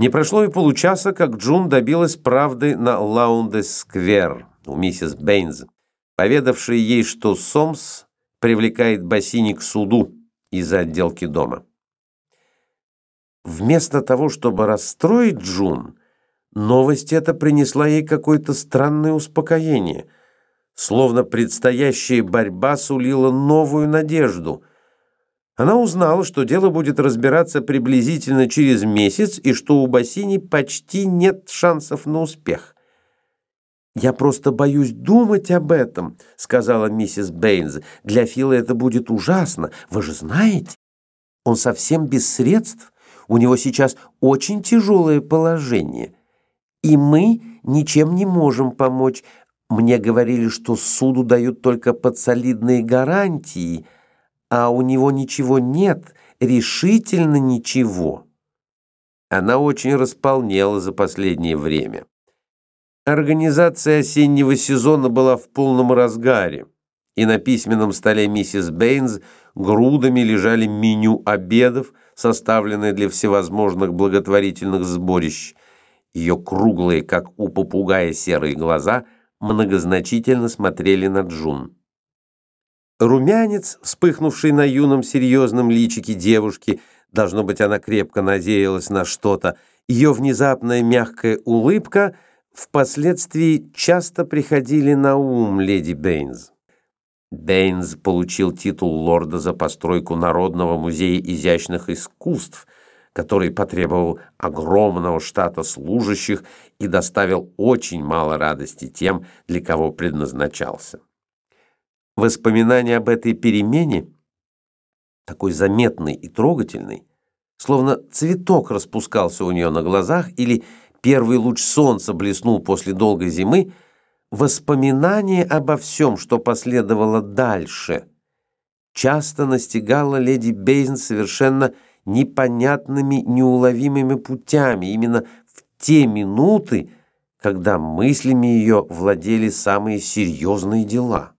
Не прошло и получаса, как Джун добилась правды на Лаунде-сквер у миссис Бэйнс, поведавшей ей, что Сомс привлекает Бассини к суду из-за отделки дома. Вместо того, чтобы расстроить Джун, новость эта принесла ей какое-то странное успокоение, словно предстоящая борьба сулила новую надежду – она узнала, что дело будет разбираться приблизительно через месяц и что у Бассини почти нет шансов на успех. «Я просто боюсь думать об этом», — сказала миссис Бэйнс. «Для Фила это будет ужасно, вы же знаете. Он совсем без средств, у него сейчас очень тяжелое положение. И мы ничем не можем помочь. Мне говорили, что суду дают только подсолидные гарантии» а у него ничего нет, решительно ничего. Она очень располнела за последнее время. Организация осеннего сезона была в полном разгаре, и на письменном столе миссис Бэйнс грудами лежали меню обедов, составленные для всевозможных благотворительных сборищ. Ее круглые, как у попугая, серые глаза многозначительно смотрели на Джун. Румянец, вспыхнувший на юном серьезном личике девушки, должно быть, она крепко надеялась на что-то, ее внезапная мягкая улыбка впоследствии часто приходили на ум леди Бэйнс. Бэйнс получил титул лорда за постройку Народного музея изящных искусств, который потребовал огромного штата служащих и доставил очень мало радости тем, для кого предназначался. Воспоминание об этой перемене, такой заметной и трогательной, словно цветок распускался у нее на глазах или первый луч солнца блеснул после долгой зимы, воспоминание обо всем, что последовало дальше, часто настигало леди Бейн совершенно непонятными, неуловимыми путями, именно в те минуты, когда мыслями ее владели самые серьезные дела.